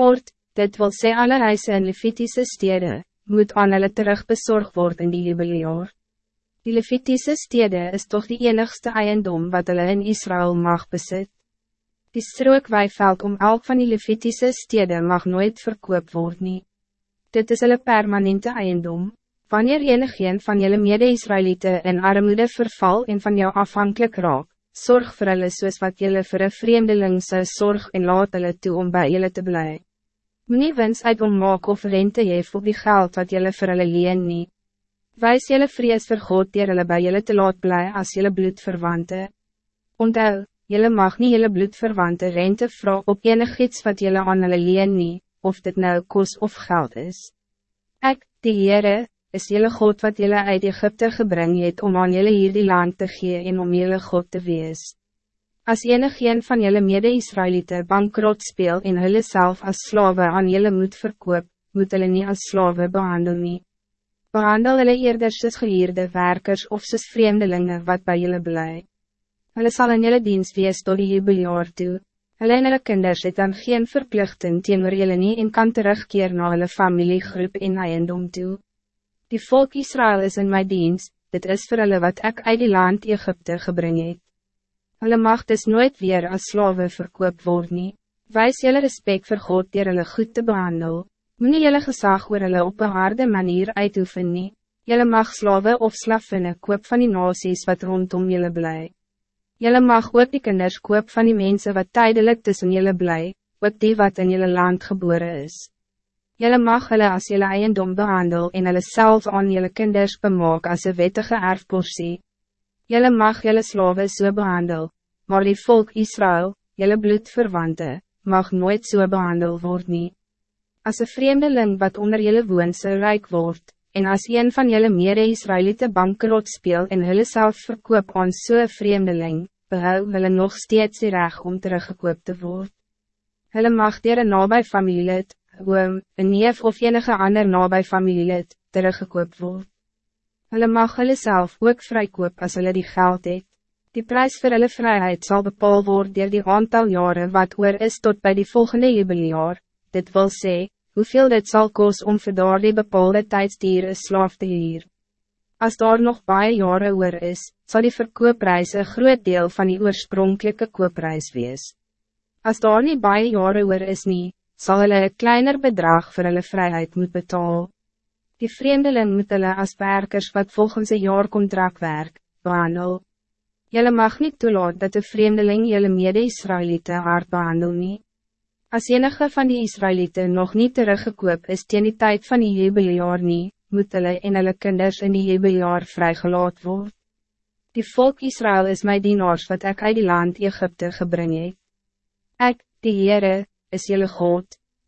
Oort, dit wil sê alle huise in Levitiese stede, moet aan hulle terug bezorgd worden in die jubilejaar. Die Levitiese stede is toch die enigste eiendom wat hulle in Israël mag besit. Die strookweiveld om elk van die Levitiese stede mag nooit verkoop worden. Dit is hulle permanente eiendom. Wanneer enigeen van jullie mede-Israëlieten in armoede verval en van jou afhankelijk raak, zorg voor hulle soos wat jullie voor een vreemdeling zou zorg en laat hulle toe om bij jullie te blijven. Meneer wens uit om maak of rente hef op die geld wat jullie voor hulle leen nie. Wijs jullie vrees vir God dier hulle by jullie te laat bly as jullie bloedverwante. Onthou, jullie mag niet jullie bloedverwante rente vraag op enig iets wat jullie aan hulle leen nie, of dit nou kos of geld is. Ik, die Heere, is jullie God wat jullie uit Egypte gebring het om aan jullie hier die land te gee en om jullie God te wees. Als enig een van jullie mede-Israëlieten bankrot speel en hulle self as slawe aan jullie moet verkoop, moet hulle nie as slawe behandel nie. Behandel hulle eerder soos gehierde werkers of soos vreemdelingen wat bij jullie blij. Hulle sal in jullie dienst wees tot die jubilejaar toe. Hulle en hulle kinders het dan geen verplichting teenoor jullie nie en kan terugkeer na hulle familiegroep en eiendom toe. Die volk Israël is in mijn dienst, dit is voor hulle wat ik uit die land Egypte gebring het. Hulle mag dus nooit weer als slawe verkoop word nie. Wees julle respect voor God dier hulle goed te behandel. Moe julle gezag oor hulle op een harde manier uitoefen nie. Julle mag slawe of slaffinne koop van die nasies wat rondom julle bly. Julle mag ook die kinders koop van die mensen wat tijdelijk tussen julle bly, ook die wat in julle land geboren is. Jelle mag hulle as jelle eiendom behandel en hulle self aan jelle kinders bemaak as een wettige erfporsie. Jelle mag jelle slawe so behandel, maar die volk Israël, jelle bloedverwante, mag nooit so behandel word nie. As een vreemdeling wat onder jelle woonse rijk wordt, en as een van jelle mere Israëlite bankerot speel en hulle self verkoop aan so vreemdeling, behou hulle nog steeds die reg om teruggekoop te word. Hulle mag dier een nabij familielid, oom, een neef of enige ander nabij familielid, teruggekoop word. Hulle mag hulle self ook vrykoop as hulle die geld het. Die prijs voor hulle vrijheid zal bepaald worden door die aantal jaren wat oor is tot bij die volgende jubilejaar, dit wil sê, hoeveel dit zal kost om vir daar die bepaalde tijdsdier een slaaf te hier. Als daar nog baie jaren oor is, zal die verkoopprijs een groot deel van die oorspronkelijke koopprijs wees. Als daar niet baie jaren oor is niet, zal hulle een kleiner bedrag voor hulle vrijheid moet betalen. Die vreemdeling moet hulle as werkers wat volgens een jaarcontract werk, behandel. Julle mag niet toelaat dat de vreemdeling julle mede-Israëlieten hard behandel nie. As enige van die Israëlieten nog niet teruggekoop is teen die tijd van die jubilejaar nie, moet hulle en hulle kinders in die jubilejaar vrygelaat word. Die volk Israël is my dienaars wat ik uit die land Egypte gebring het. Ek, die Heere, is jullie God.